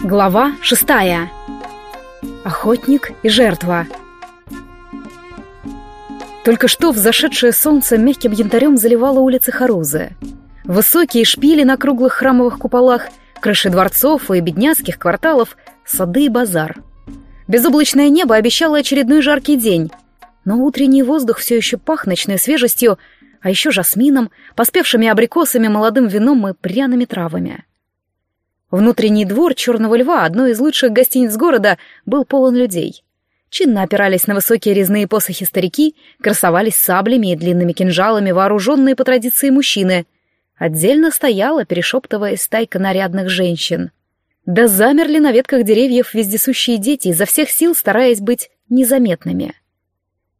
Глава шестая. Охотник и жертва. Только что взошедшее солнце мягким янтарем заливало улицы Харузы. Высокие шпили на круглых храмовых куполах, крыши дворцов и бедняцких кварталов, сады и базар. Безоблачное небо обещало очередной жаркий день, но утренний воздух все еще пах ночной свежестью, а еще жасмином, поспевшими абрикосами, молодым вином и пряными травами. Внутренний двор Черного Льва, одной из лучших гостиниц города, был полон людей. Чинно опирались на высокие резные посохи старики, красовались саблями и длинными кинжалами, вооруженные по традиции мужчины. Отдельно стояла, перешептываясь, стайка нарядных женщин. Да замерли на ветках деревьев вездесущие дети, изо всех сил стараясь быть незаметными.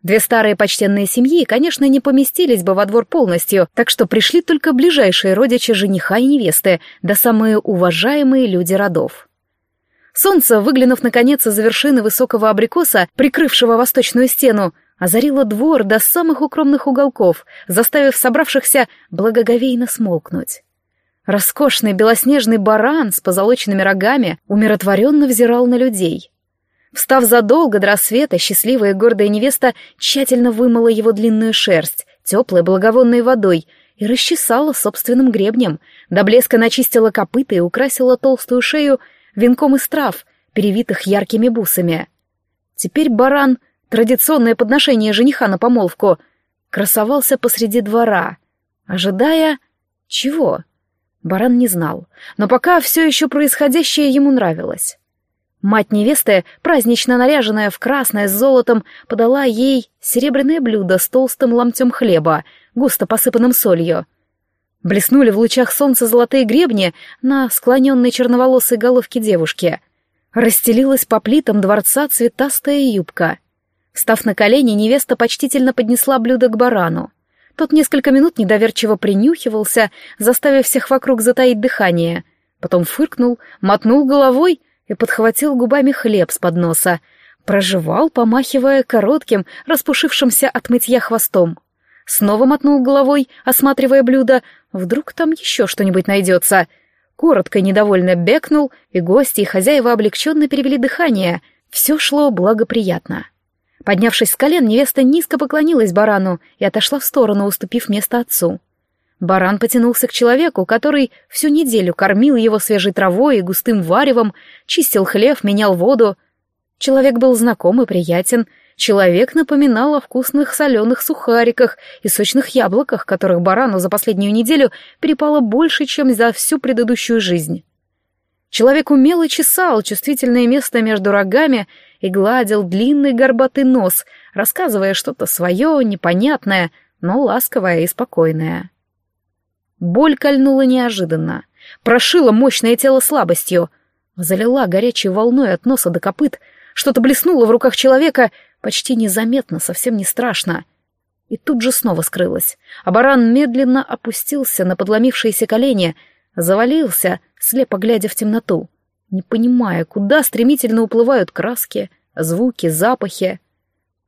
Две старые почтенные семьи, конечно, не поместились бы во двор полностью, так что пришли только ближайшие родичи жениха и невесты, да самые уважаемые люди родов. Солнце, выглянув наконец из-за вершины высокого абрикоса, прикрывшего восточную стену, озарило двор до самых укромных уголков, заставив собравшихся благоговейно смолкнуть. Роскошный белоснежный баран с позолоченными рогами умиротворенно взирал на людей — Встав задолго до рассвета, счастливая и гордая невеста тщательно вымыла его длинную шерсть, теплой благовонной водой, и расчесала собственным гребнем, до блеска начистила копыта и украсила толстую шею венком из трав, перевитых яркими бусами. Теперь баран, традиционное подношение жениха на помолвку, красовался посреди двора, ожидая... чего? Баран не знал, но пока все еще происходящее ему нравилось. Мать невесты, празднично наряженная в красное с золотом, подала ей серебряное блюдо с толстым ломтем хлеба, густо посыпанным солью. Блеснули в лучах солнца золотые гребни на склоненной черноволосой головке девушки. Расстелилась по плитам дворца цветастая юбка. Став на колени, невеста почтительно поднесла блюдо к барану. Тот несколько минут недоверчиво принюхивался, заставив всех вокруг затаить дыхание. Потом фыркнул, мотнул головой — и подхватил губами хлеб с подноса, прожевал, помахивая коротким, распушившимся от мытья хвостом. Снова мотнул головой, осматривая блюдо, вдруг там еще что-нибудь найдется. Коротко недовольно бекнул, и гости, и хозяева облегченно перевели дыхание. Все шло благоприятно. Поднявшись с колен, невеста низко поклонилась барану и отошла в сторону, уступив место отцу. Баран потянулся к человеку, который всю неделю кормил его свежей травой и густым варевом, чистил хлев, менял воду. Человек был знаком и приятен. Человек напоминал о вкусных соленых сухариках и сочных яблоках, которых барану за последнюю неделю перепало больше, чем за всю предыдущую жизнь. Человек умело чесал чувствительное место между рогами и гладил длинный горбатый нос, рассказывая что-то свое, непонятное, но ласковое и спокойное. Боль кольнула неожиданно, прошила мощное тело слабостью, залила горячей волной от носа до копыт, что-то блеснуло в руках человека, почти незаметно, совсем не страшно. И тут же снова скрылось, а баран медленно опустился на подломившиеся колени, завалился, слепо глядя в темноту, не понимая, куда стремительно уплывают краски, звуки, запахи.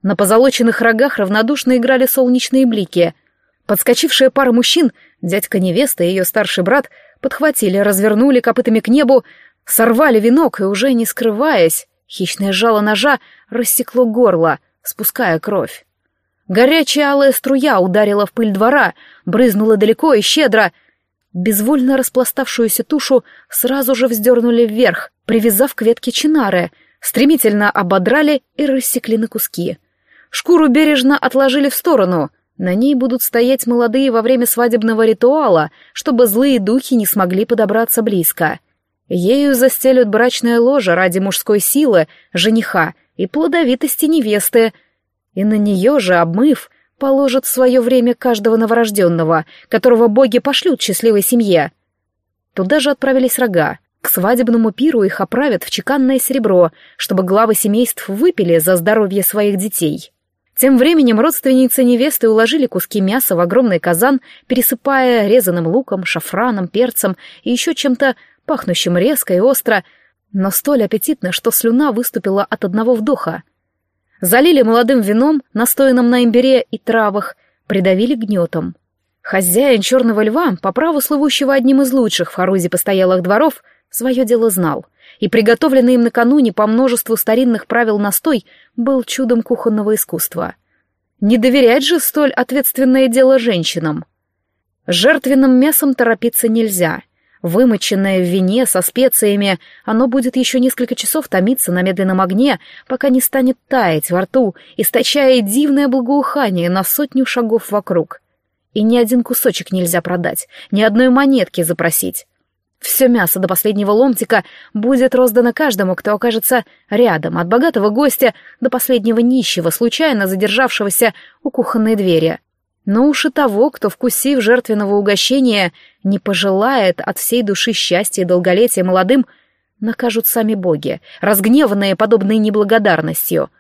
На позолоченных рогах равнодушно играли солнечные блики. Подскочившая пара мужчин Дядька невесты и ее старший брат подхватили, развернули копытами к небу, сорвали венок и, уже не скрываясь, хищное жало ножа рассекло горло, спуская кровь. Горячая алая струя ударила в пыль двора, брызнула далеко и щедро. Безвольно распластавшуюся тушу сразу же вздернули вверх, привязав к ветке чинары, стремительно ободрали и рассекли на куски. Шкуру бережно отложили в сторону — на ней будут стоять молодые во время свадебного ритуала, чтобы злые духи не смогли подобраться близко. Ею застелют брачное ложе ради мужской силы жениха и плодовитости невесты, и на нее же, обмыв, положат в свое время каждого новорожденного, которого боги пошлют счастливой семье. Туда же отправились рога. К свадебному пиру их оправят в чеканное серебро, чтобы главы семейств выпили за здоровье своих детей. Тем временем родственницы невесты уложили куски мяса в огромный казан, пересыпая резаным луком, шафраном, перцем и еще чем-то пахнущим резко и остро, но столь аппетитно, что слюна выступила от одного вдоха. Залили молодым вином, настоянным на имбире и травах, придавили гнетом. Хозяин черного льва, по праву слывущего одним из лучших в Харузе постоялых дворов, свое дело знал, и приготовленный им накануне по множеству старинных правил настой был чудом кухонного искусства. Не доверять же столь ответственное дело женщинам. Жертвенным мясом торопиться нельзя. Вымоченное в вине со специями, оно будет еще несколько часов томиться на медленном огне, пока не станет таять во рту, источая дивное благоухание на сотню шагов вокруг. И ни один кусочек нельзя продать, ни одной монетки запросить. Все мясо до последнего ломтика будет роздано каждому, кто окажется рядом, от богатого гостя до последнего нищего, случайно задержавшегося у кухонной двери. Но уж и того, кто, вкусив жертвенного угощения, не пожелает от всей души счастья и долголетия молодым, накажут сами боги, разгневанные подобной неблагодарностью,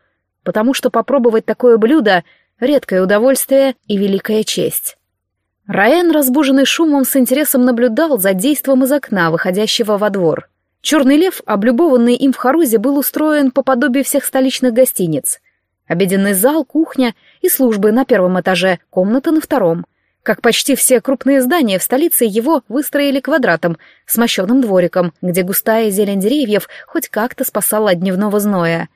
потому что попробовать такое блюдо — редкое удовольствие и великая честь. Раен, разбуженный шумом, с интересом наблюдал за действом из окна, выходящего во двор. Черный лев, облюбованный им в Харузе, был устроен по подобию всех столичных гостиниц. Обеденный зал, кухня и службы на первом этаже, комната на втором. Как почти все крупные здания в столице, его выстроили квадратом, с мощенным двориком, где густая зелень деревьев хоть как-то спасала от дневного зноя.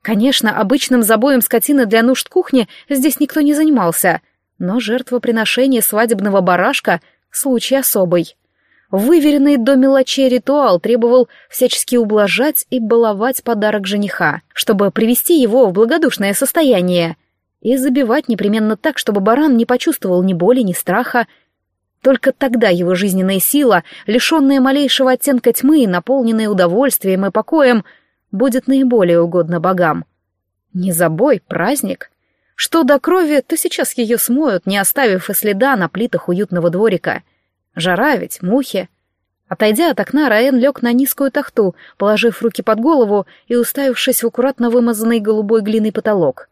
Конечно, обычным забоем скотины для нужд кухни здесь никто не занимался — но жертвоприношение свадебного барашка — случай особый. Выверенный до мелочей ритуал требовал всячески ублажать и баловать подарок жениха, чтобы привести его в благодушное состояние, и забивать непременно так, чтобы баран не почувствовал ни боли, ни страха. Только тогда его жизненная сила, лишенная малейшего оттенка тьмы, наполненная удовольствием и покоем, будет наиболее угодна богам. Не забой, праздник — что до крови, то сейчас ее смоют, не оставив и следа на плитах уютного дворика. Жара ведь, мухи. Отойдя от окна, Раен лег на низкую тахту, положив руки под голову и уставившись в аккуратно вымазанный голубой глиной потолок.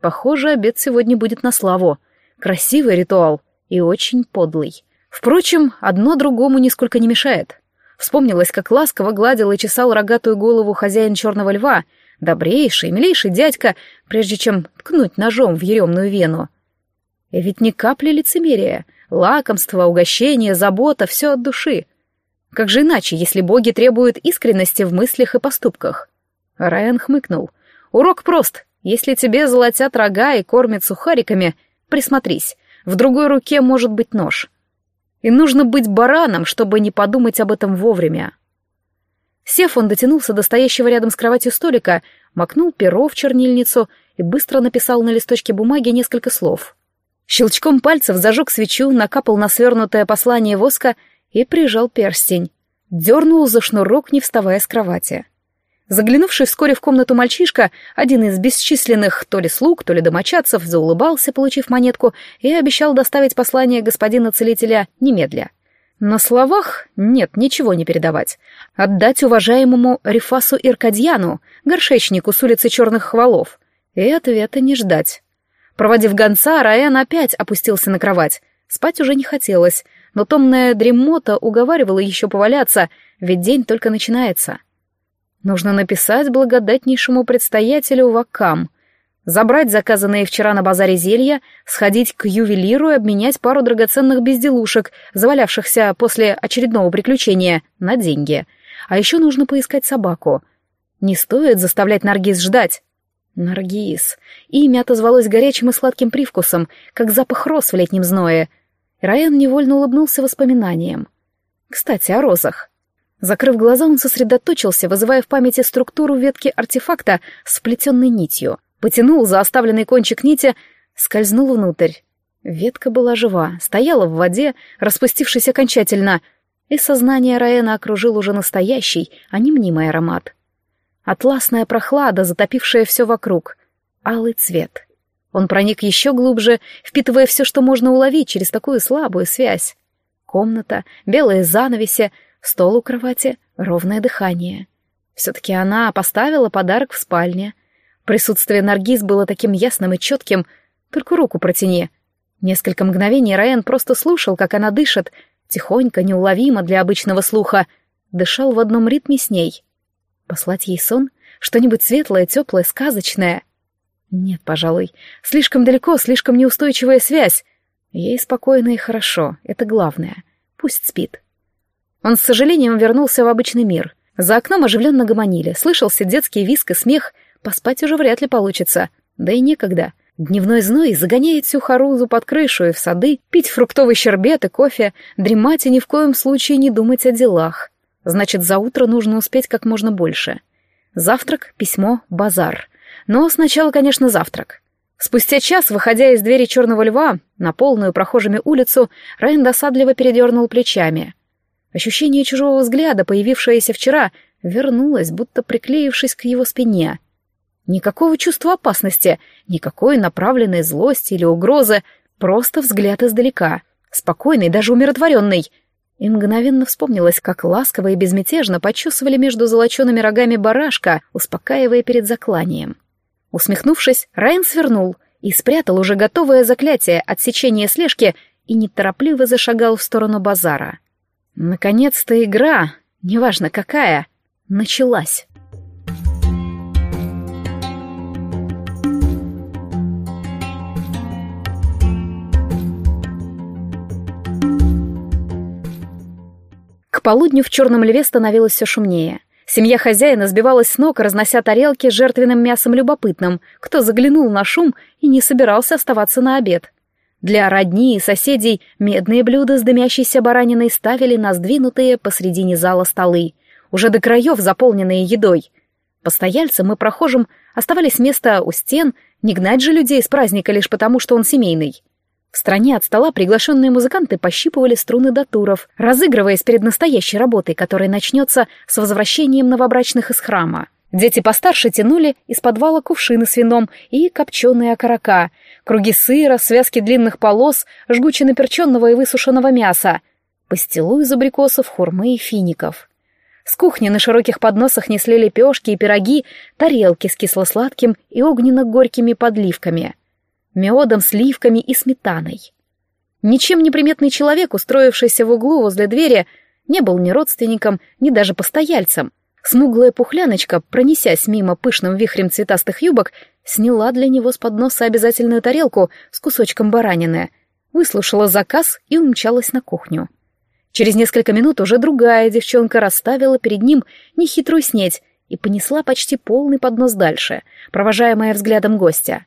Похоже, обед сегодня будет на славу. Красивый ритуал и очень подлый. Впрочем, одно другому нисколько не мешает. Вспомнилось, как ласково гладил и чесал рогатую голову хозяин черного льва — добрейший, милейший дядька, прежде чем ткнуть ножом в еремную вену. И ведь ни капли лицемерия, лакомство, угощение, забота — все от души. Как же иначе, если боги требуют искренности в мыслях и поступках? Райан хмыкнул. Урок прост. Если тебе золотят рога и кормят сухариками, присмотрись. В другой руке может быть нож. И нужно быть бараном, чтобы не подумать об этом вовремя. Сев, он дотянулся до стоящего рядом с кроватью столика, макнул перо в чернильницу и быстро написал на листочке бумаги несколько слов. Щелчком пальцев зажег свечу, накапал на свернутое послание воска и прижал перстень. Дернул за шнурок, не вставая с кровати. Заглянувший вскоре в комнату мальчишка, один из бесчисленных то ли слуг, то ли домочадцев, заулыбался, получив монетку, и обещал доставить послание господина целителя немедля. На словах нет, ничего не передавать. Отдать уважаемому Рифасу Иркадьяну, горшечнику с улицы Черных Хвалов. И ответа не ждать. Проводив гонца, Раэн опять опустился на кровать. Спать уже не хотелось, но томная дремота уговаривала еще поваляться, ведь день только начинается. Нужно написать благодатнейшему предстоятелю Вакам — Забрать заказанные вчера на базаре зелья, сходить к ювелиру и обменять пару драгоценных безделушек, завалявшихся после очередного приключения, на деньги. А еще нужно поискать собаку. Не стоит заставлять Наргиз ждать. Наргиз. Имя отозвалось горячим и сладким привкусом, как запах роз в летнем зное. Райан невольно улыбнулся воспоминаниям. Кстати, о розах. Закрыв глаза, он сосредоточился, вызывая в памяти структуру ветки артефакта сплетенной нитью — потянул за оставленный кончик нити, скользнул внутрь. Ветка была жива, стояла в воде, распустившись окончательно, и сознание Раэна окружил уже настоящий, а не мнимый аромат. Атласная прохлада, затопившая все вокруг. Алый цвет. Он проник еще глубже, впитывая все, что можно уловить через такую слабую связь. Комната, белые занавеси, стол у кровати, ровное дыхание. Все-таки она поставила подарок в спальне — Присутствие Наргиз было таким ясным и четким, только руку протяни. Несколько мгновений Раен просто слушал, как она дышит, тихонько, неуловимо для обычного слуха, дышал в одном ритме с ней. Послать ей сон? Что-нибудь светлое, теплое, сказочное? Нет, пожалуй, слишком далеко, слишком неустойчивая связь. Ей спокойно и хорошо, это главное. Пусть спит. Он с сожалением вернулся в обычный мир. За окном оживленно гомонили, слышался детский виск и смех, поспать уже вряд ли получится, да и некогда. Дневной зной загоняет всю Харузу под крышу и в сады, пить фруктовый щербет и кофе, дремать и ни в коем случае не думать о делах. Значит, за утро нужно успеть как можно больше. Завтрак, письмо, базар. Но сначала, конечно, завтрак. Спустя час, выходя из двери черного льва на полную прохожими улицу, Райан досадливо передернул плечами. Ощущение чужого взгляда, появившееся вчера, вернулось, будто приклеившись к его спине — Никакого чувства опасности, никакой направленной злости или угрозы, просто взгляд издалека, спокойный, даже умиротворенный. И мгновенно вспомнилось, как ласково и безмятежно почесывали между золочеными рогами барашка, успокаивая перед закланием. Усмехнувшись, Райан свернул и спрятал уже готовое заклятие отсечения слежки и неторопливо зашагал в сторону базара. Наконец-то игра, неважно какая, началась. Полудню в черном льве становилось все шумнее. Семья хозяина сбивалась с ног, разнося тарелки с жертвенным мясом любопытным, кто заглянул на шум и не собирался оставаться на обед. Для родни и соседей медные блюда с дымящейся бараниной ставили на сдвинутые посредине зала столы, уже до краев заполненные едой. Постояльцам и прохожим оставались места у стен, не гнать же людей с праздника лишь потому, что он семейный. В стороне от стола приглашенные музыканты пощипывали струны датуров, разыгрываясь перед настоящей работой, которая начнется с возвращением новобрачных из храма. Дети постарше тянули из подвала кувшины с вином и копченые окорока, круги сыра, связки длинных полос, жгуче перченного и высушенного мяса, пастилу из абрикосов, хурмы и фиников. С кухни на широких подносах несли лепешки и пироги, тарелки с кисло-сладким и огненно-горькими подливками — медом, сливками и сметаной. Ничем не приметный человек, устроившийся в углу возле двери, не был ни родственником, ни даже постояльцем. Смуглая пухляночка, пронесясь мимо пышным вихрем цветастых юбок, сняла для него с подноса обязательную тарелку с кусочком баранины, выслушала заказ и умчалась на кухню. Через несколько минут уже другая девчонка расставила перед ним нехитрую снеть и понесла почти полный поднос дальше, провожаемая взглядом гостя.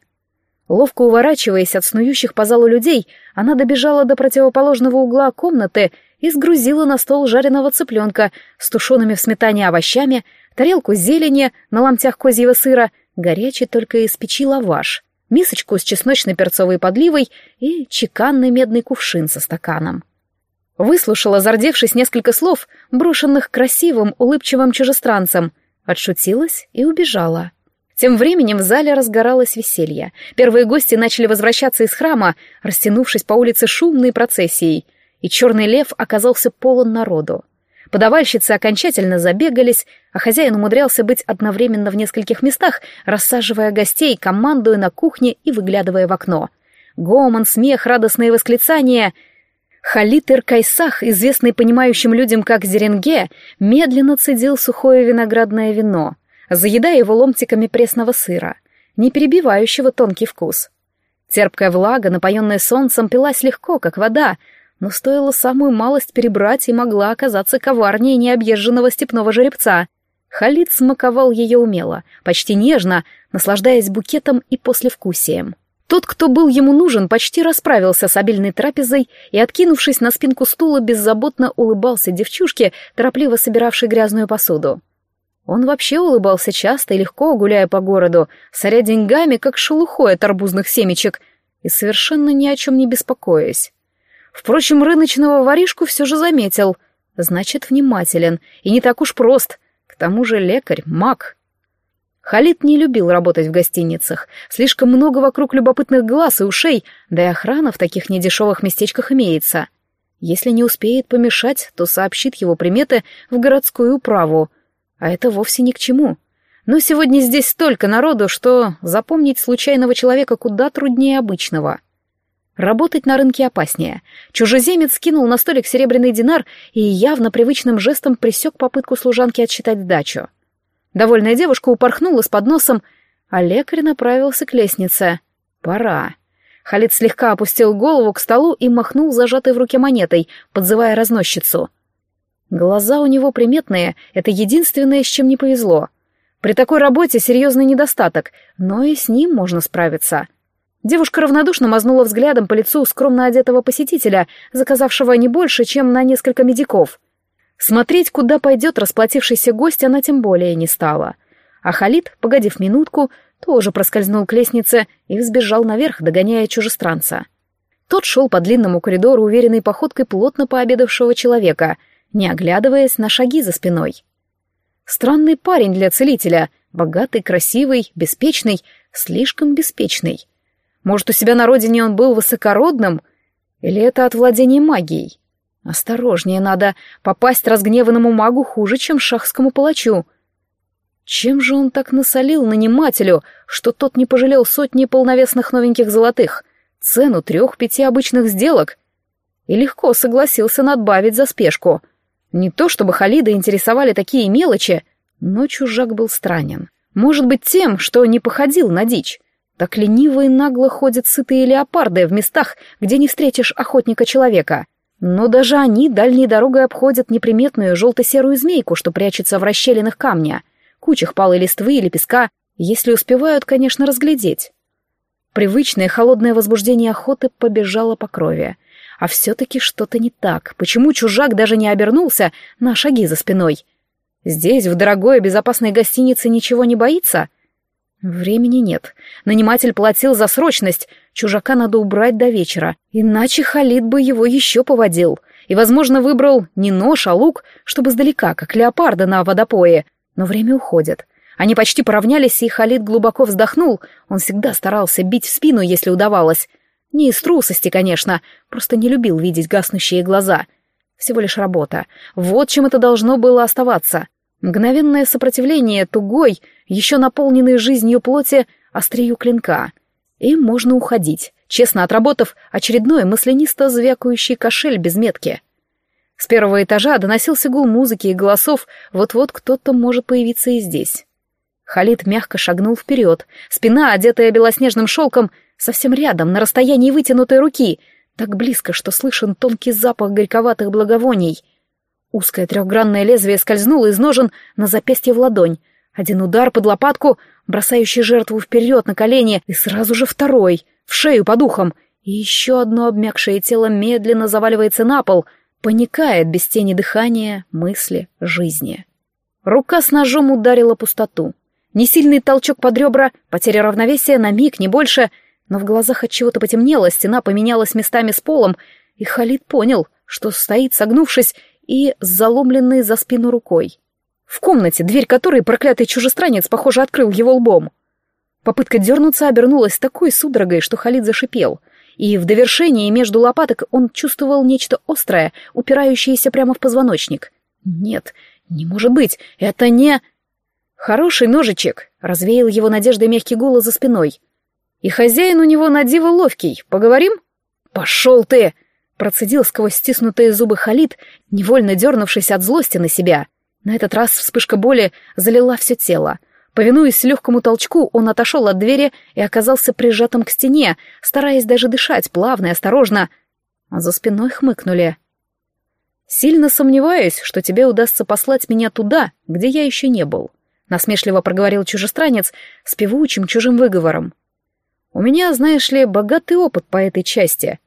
Ловко уворачиваясь от снующих по залу людей, она добежала до противоположного угла комнаты и сгрузила на стол жареного цыпленка с тушеными в сметане овощами, тарелку зелени на ломтях козьего сыра, горячий только из печи лаваш, мисочку с чесночно-перцовой подливой и чеканный медный кувшин со стаканом. Выслушала, зардевшись несколько слов, брошенных красивым, улыбчивым чужестранцем, отшутилась и убежала. Тем временем в зале разгоралось веселье. Первые гости начали возвращаться из храма, растянувшись по улице шумной процессией, и черный лев оказался полон народу. Подавальщицы окончательно забегались, а хозяин умудрялся быть одновременно в нескольких местах, рассаживая гостей, командуя на кухне и выглядывая в окно. Гомон, смех, радостные восклицания — Халит Иркайсах, известный понимающим людям как Зеренге, медленно цедил сухое виноградное вино заедая его ломтиками пресного сыра, не перебивающего тонкий вкус. Терпкая влага, напоенная солнцем, пилась легко, как вода, но стоило самую малость перебрать и могла оказаться коварнее необъезженного степного жеребца. Халид смаковал ее умело, почти нежно, наслаждаясь букетом и послевкусием. Тот, кто был ему нужен, почти расправился с обильной трапезой и, откинувшись на спинку стула, беззаботно улыбался девчушке, торопливо собиравшей грязную посуду. Он вообще улыбался часто и легко, гуляя по городу, соря деньгами, как шелухой от арбузных семечек, и совершенно ни о чем не беспокоясь. Впрочем, рыночного воришку все же заметил. Значит, внимателен и не так уж прост. К тому же лекарь, маг. Халид не любил работать в гостиницах. Слишком много вокруг любопытных глаз и ушей, да и охрана в таких недешевых местечках имеется. Если не успеет помешать, то сообщит его приметы в городскую управу — а это вовсе ни к чему. Но сегодня здесь столько народу, что запомнить случайного человека куда труднее обычного. Работать на рынке опаснее. Чужеземец скинул на столик серебряный динар и явно привычным жестом присек попытку служанки отсчитать дачу. Довольная девушка упорхнула с подносом, а лекарь направился к лестнице. Пора. Халид слегка опустил голову к столу и махнул зажатой в руке монетой, подзывая разносчицу. Глаза у него приметные, это единственное, с чем не повезло. При такой работе серьезный недостаток, но и с ним можно справиться. Девушка равнодушно мазнула взглядом по лицу скромно одетого посетителя, заказавшего не больше, чем на несколько медиков. Смотреть, куда пойдет расплатившийся гость, она тем более не стала. А Халид, погодив минутку, тоже проскользнул к лестнице и взбежал наверх, догоняя чужестранца. Тот шел по длинному коридору уверенной походкой плотно пообедавшего человека, не оглядываясь на шаги за спиной. Странный парень для целителя, богатый, красивый, беспечный, слишком беспечный. Может, у себя на родине он был высокородным? Или это от владения магией? Осторожнее надо, попасть разгневанному магу хуже, чем шахскому палачу. Чем же он так насолил нанимателю, что тот не пожалел сотни полновесных новеньких золотых, цену трех-пяти обычных сделок? И легко согласился надбавить за спешку. Не то чтобы Халида интересовали такие мелочи, но чужак был странен. Может быть, тем, что не походил на дичь. Так лениво и нагло ходят сытые леопарды в местах, где не встретишь охотника-человека. Но даже они дальней дорогой обходят неприметную желто-серую змейку, что прячется в расщелинах камня, кучах палой листвы или песка, если успевают, конечно, разглядеть. Привычное холодное возбуждение охоты побежало по крови. А все-таки что-то не так. Почему чужак даже не обернулся на шаги за спиной? Здесь, в дорогой и безопасной гостинице, ничего не боится? Времени нет. Наниматель платил за срочность. Чужака надо убрать до вечера. Иначе Халид бы его еще поводил. И, возможно, выбрал не нож, а лук, чтобы сдалека, как леопарда на водопое. Но время уходит. Они почти поравнялись, и Халид глубоко вздохнул. Он всегда старался бить в спину, если удавалось. Не из трусости, конечно, просто не любил видеть гаснущие глаза. Всего лишь работа. Вот чем это должно было оставаться. Мгновенное сопротивление тугой, еще наполненной жизнью плоти, острию клинка. И можно уходить, честно отработав очередной маслянисто звякающий кошель без метки. С первого этажа доносился гул музыки и голосов, вот-вот кто-то может появиться и здесь. Халид мягко шагнул вперед, спина, одетая белоснежным шелком, совсем рядом, на расстоянии вытянутой руки, так близко, что слышен тонкий запах горьковатых благовоний — Узкое трехгранное лезвие скользнуло из ножен на запястье в ладонь. Один удар под лопатку, бросающий жертву вперед на колени, и сразу же второй, в шею по духам. И еще одно обмякшее тело медленно заваливается на пол, паникает без тени дыхания, мысли, жизни. Рука с ножом ударила пустоту. Несильный толчок под ребра, потеря равновесия на миг, не больше, но в глазах от чего-то потемнело, стена поменялась местами с полом, и Халид понял, что стоит согнувшись и с заломленной за спину рукой. В комнате, дверь которой проклятый чужестранец, похоже, открыл его лбом. Попытка дернуться обернулась такой судорогой, что Халид зашипел, и в довершении между лопаток он чувствовал нечто острое, упирающееся прямо в позвоночник. «Нет, не может быть, это не...» «Хороший ножичек», — развеял его надеждой мягкий голос за спиной. «И хозяин у него на диво ловкий. Поговорим?» «Пошел ты!» Процедил сквозь стиснутые зубы Халид, невольно дернувшись от злости на себя. На этот раз вспышка боли залила все тело. Повинуясь легкому толчку, он отошел от двери и оказался прижатым к стене, стараясь даже дышать плавно и осторожно. А за спиной хмыкнули. «Сильно сомневаюсь, что тебе удастся послать меня туда, где я еще не был», — насмешливо проговорил чужестранец с певучим чужим выговором. «У меня, знаешь ли, богатый опыт по этой части.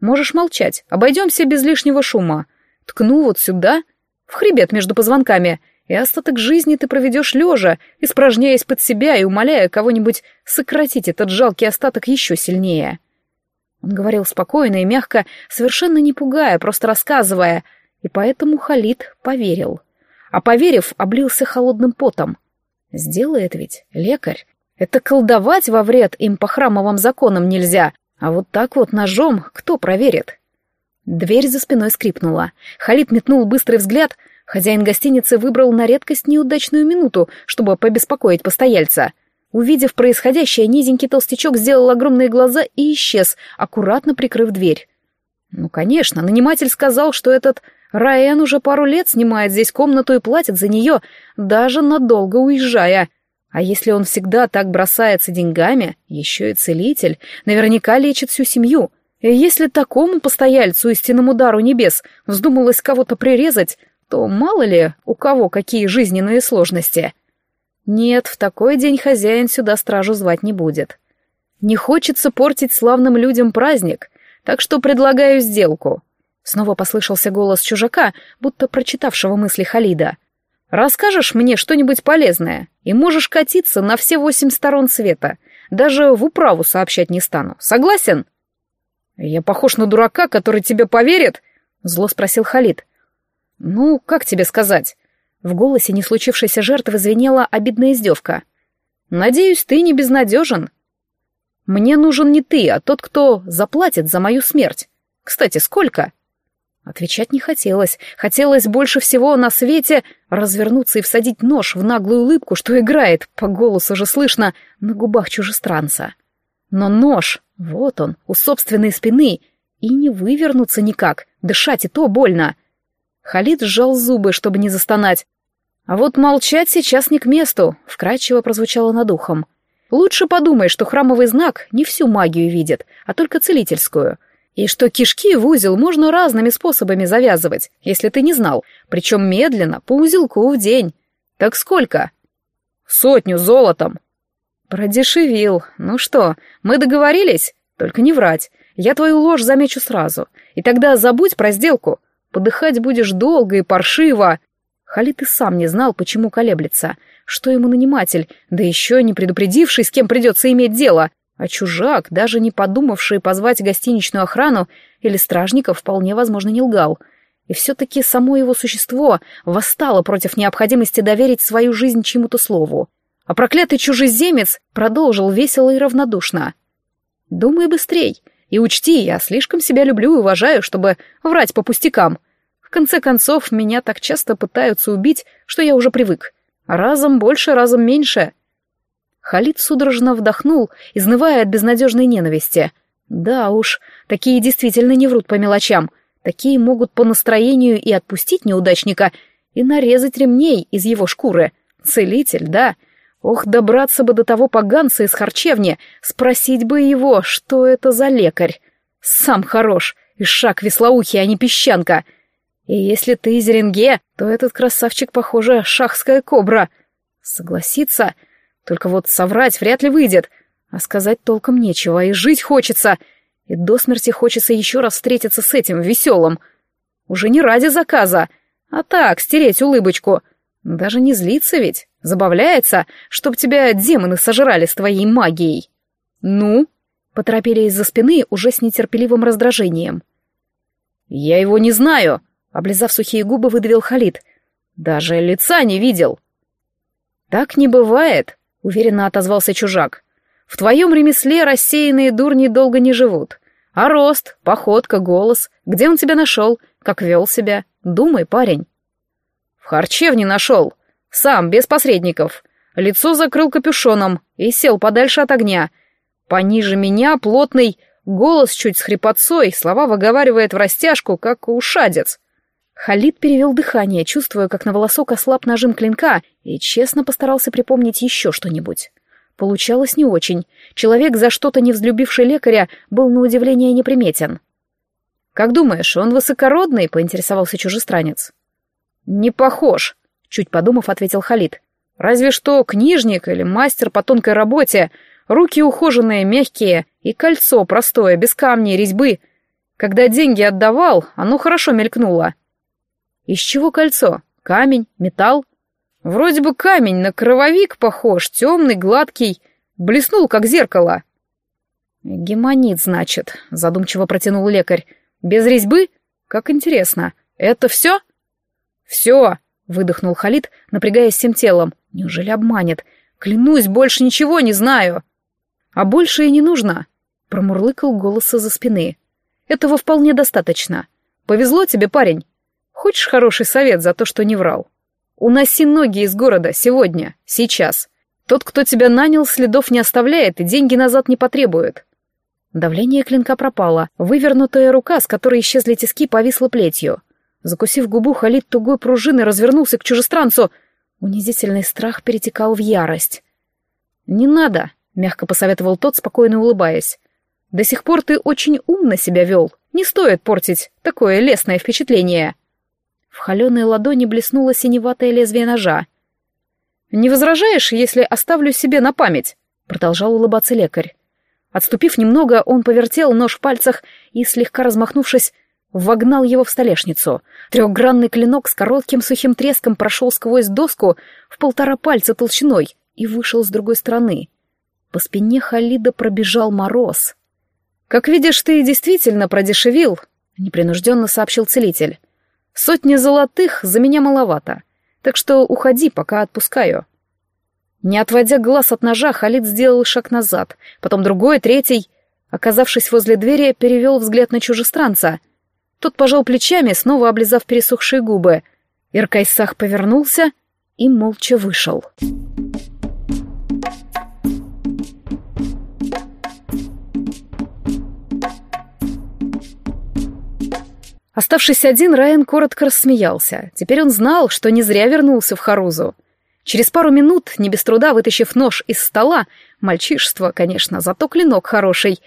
Можешь молчать, обойдемся без лишнего шума. Ткну вот сюда, в хребет между позвонками, и остаток жизни ты проведешь лежа, испражняясь под себя и умоляя кого-нибудь сократить этот жалкий остаток еще сильнее. Он говорил спокойно и мягко, совершенно не пугая, просто рассказывая, и поэтому Халид поверил. А поверив, облился холодным потом. Сделает ведь лекарь. Это колдовать во вред им по храмовым законам нельзя, а вот так вот ножом кто проверит? Дверь за спиной скрипнула. Халид метнул быстрый взгляд. Хозяин гостиницы выбрал на редкость неудачную минуту, чтобы побеспокоить постояльца. Увидев происходящее, низенький толстячок сделал огромные глаза и исчез, аккуратно прикрыв дверь. Ну, конечно, наниматель сказал, что этот Раен уже пару лет снимает здесь комнату и платит за нее, даже надолго уезжая. А если он всегда так бросается деньгами, еще и целитель, наверняка лечит всю семью. И если такому постояльцу истинному дару небес вздумалось кого-то прирезать, то мало ли у кого какие жизненные сложности. Нет, в такой день хозяин сюда стражу звать не будет. Не хочется портить славным людям праздник, так что предлагаю сделку. Снова послышался голос чужака, будто прочитавшего мысли Халида. Расскажешь мне что-нибудь полезное, и можешь катиться на все восемь сторон света. Даже в управу сообщать не стану. Согласен? Я похож на дурака, который тебе поверит? Зло спросил Халид. Ну, как тебе сказать? В голосе не случившейся жертвы звенела обидная издевка. Надеюсь, ты не безнадежен. Мне нужен не ты, а тот, кто заплатит за мою смерть. Кстати, сколько? Отвечать не хотелось. Хотелось больше всего на свете развернуться и всадить нож в наглую улыбку, что играет, по голосу же слышно, на губах чужестранца. Но нож, вот он, у собственной спины, и не вывернуться никак, дышать и то больно. Халид сжал зубы, чтобы не застонать. А вот молчать сейчас не к месту, вкрадчиво прозвучало над ухом. Лучше подумай, что храмовый знак не всю магию видит, а только целительскую — и что кишки в узел можно разными способами завязывать, если ты не знал, причем медленно, по узелку в день. Так сколько? Сотню золотом. Продешевил. Ну что, мы договорились? Только не врать. Я твою ложь замечу сразу. И тогда забудь про сделку. Подыхать будешь долго и паршиво. Халид и сам не знал, почему колеблется. Что ему наниматель, да еще не предупредивший, с кем придется иметь дело. А чужак, даже не подумавший позвать гостиничную охрану или стражников, вполне возможно не лгал. И все-таки само его существо восстало против необходимости доверить свою жизнь чему-то слову. А проклятый чужеземец продолжил весело и равнодушно. «Думай быстрей, и учти, я слишком себя люблю и уважаю, чтобы врать по пустякам. В конце концов, меня так часто пытаются убить, что я уже привык. Разом больше, разом меньше». Халид судорожно вдохнул, изнывая от безнадежной ненависти. Да уж, такие действительно не врут по мелочам. Такие могут по настроению и отпустить неудачника, и нарезать ремней из его шкуры. Целитель, да. Ох, добраться бы до того поганца из харчевни, спросить бы его, что это за лекарь. Сам хорош, и шаг веслоухий, а не песчанка. И если ты Зеренге, то этот красавчик, похоже, шахская кобра. Согласиться? Только вот соврать вряд ли выйдет, а сказать толком нечего, и жить хочется, и до смерти хочется еще раз встретиться с этим веселым. Уже не ради заказа, а так, стереть улыбочку. Даже не злиться ведь, забавляется, чтоб тебя демоны сожрали с твоей магией. Ну? Поторопили из-за спины уже с нетерпеливым раздражением. «Я его не знаю», — облизав сухие губы, выдавил Халид. «Даже лица не видел». «Так не бывает», — уверенно отозвался чужак. «В твоем ремесле рассеянные дурни долго не живут. А рост, походка, голос, где он тебя нашел, как вел себя? Думай, парень». «В харчевне нашел. Сам, без посредников. Лицо закрыл капюшоном и сел подальше от огня. Пониже меня, плотный, голос чуть с хрипотцой, слова выговаривает в растяжку, как ушадец. Халид перевел дыхание, чувствуя, как на волосок ослаб нажим клинка, и честно постарался припомнить еще что-нибудь. Получалось не очень. Человек, за что-то не взлюбивший лекаря, был на удивление неприметен. «Как думаешь, он высокородный?» — поинтересовался чужестранец. «Не похож», — чуть подумав, ответил Халид. «Разве что книжник или мастер по тонкой работе, руки ухоженные, мягкие, и кольцо простое, без камней, резьбы. Когда деньги отдавал, оно хорошо мелькнуло». Из чего кольцо? Камень? Металл? Вроде бы камень на крововик похож, темный, гладкий, блеснул, как зеркало. Гемонит, значит, задумчиво протянул лекарь. Без резьбы? Как интересно. Это все? Все, выдохнул Халид, напрягаясь всем телом. Неужели обманет? Клянусь, больше ничего не знаю. А больше и не нужно, промурлыкал голос из-за спины. Этого вполне достаточно. Повезло тебе, парень. Хочешь хороший совет за то, что не врал? Уноси ноги из города сегодня, сейчас. Тот, кто тебя нанял, следов не оставляет и деньги назад не потребует. Давление клинка пропало. Вывернутая рука, с которой исчезли тиски, повисла плетью. Закусив губу, Халид тугой пружиной развернулся к чужестранцу. Унизительный страх перетекал в ярость. «Не надо», — мягко посоветовал тот, спокойно улыбаясь. «До сих пор ты очень умно себя вел. Не стоит портить такое лесное впечатление». В холеной ладони блеснуло синеватое лезвие ножа. «Не возражаешь, если оставлю себе на память?» — продолжал улыбаться лекарь. Отступив немного, он повертел нож в пальцах и, слегка размахнувшись, вогнал его в столешницу. Трехгранный клинок с коротким сухим треском прошел сквозь доску в полтора пальца толщиной и вышел с другой стороны. По спине Халида пробежал мороз. «Как видишь, ты действительно продешевил», — непринужденно сообщил целитель. «Сотни золотых за меня маловато, так что уходи, пока отпускаю». Не отводя глаз от ножа, Халид сделал шаг назад, потом другой, третий. Оказавшись возле двери, перевел взгляд на чужестранца. Тот пожал плечами, снова облизав пересохшие губы. Иркайсах повернулся и молча вышел. Оставшись один, Райан коротко рассмеялся. Теперь он знал, что не зря вернулся в Харузу. Через пару минут, не без труда вытащив нож из стола, мальчишество, конечно, зато клинок хороший,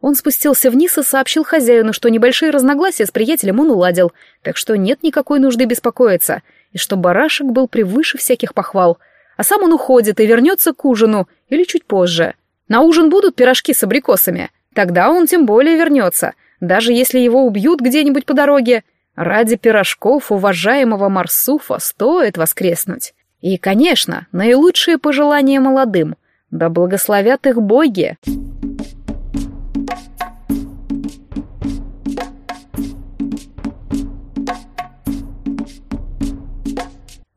он спустился вниз и сообщил хозяину, что небольшие разногласия с приятелем он уладил, так что нет никакой нужды беспокоиться, и что барашек был превыше всяких похвал, а сам он уходит и вернется к ужину или чуть позже. На ужин будут пирожки с абрикосами, тогда он тем более вернется, даже если его убьют где-нибудь по дороге. Ради пирожков уважаемого Марсуфа стоит воскреснуть. И, конечно, наилучшие пожелания молодым. Да благословят их боги!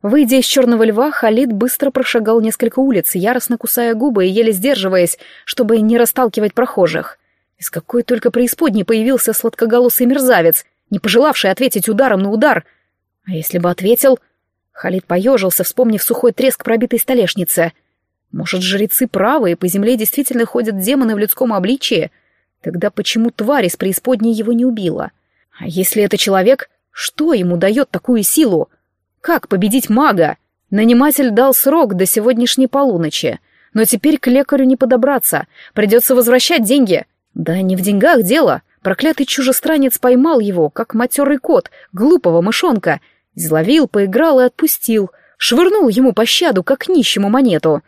Выйдя из черного льва, Халид быстро прошагал несколько улиц, яростно кусая губы и еле сдерживаясь, чтобы не расталкивать прохожих. Из какой только преисподней появился сладкоголосый мерзавец, не пожелавший ответить ударом на удар. А если бы ответил, Халид поежился, вспомнив сухой треск пробитой столешницы. Может, жрецы правы, и по земле действительно ходят демоны в людском обличии? Тогда почему тварь из преисподней его не убила? А если это человек, что ему дает такую силу? Как победить мага? Наниматель дал срок до сегодняшней полуночи. Но теперь к лекарю не подобраться. Придется возвращать деньги. Да не в деньгах дело. Проклятый чужестранец поймал его, как матерый кот, глупого мышонка — Изловил, поиграл и отпустил. Швырнул ему пощаду, как нищему монету.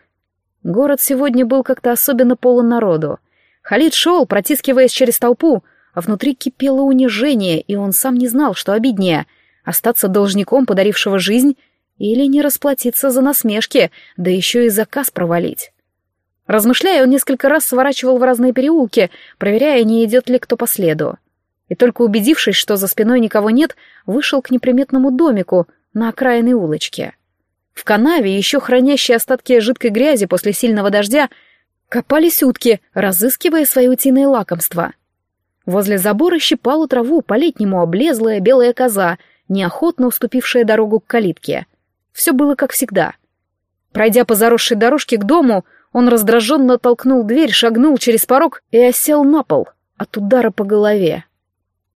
Город сегодня был как-то особенно полон народу. Халид шел, протискиваясь через толпу, а внутри кипело унижение, и он сам не знал, что обиднее — остаться должником, подарившего жизнь, или не расплатиться за насмешки, да еще и заказ провалить. Размышляя, он несколько раз сворачивал в разные переулки, проверяя, не идет ли кто по следу и только убедившись, что за спиной никого нет, вышел к неприметному домику на окраинной улочке. В канаве, еще хранящей остатки жидкой грязи после сильного дождя, копались утки, разыскивая свои утиные лакомства. Возле забора щипала траву по-летнему облезлая белая коза, неохотно уступившая дорогу к калитке. Все было как всегда. Пройдя по заросшей дорожке к дому, он раздраженно толкнул дверь, шагнул через порог и осел на пол от удара по голове.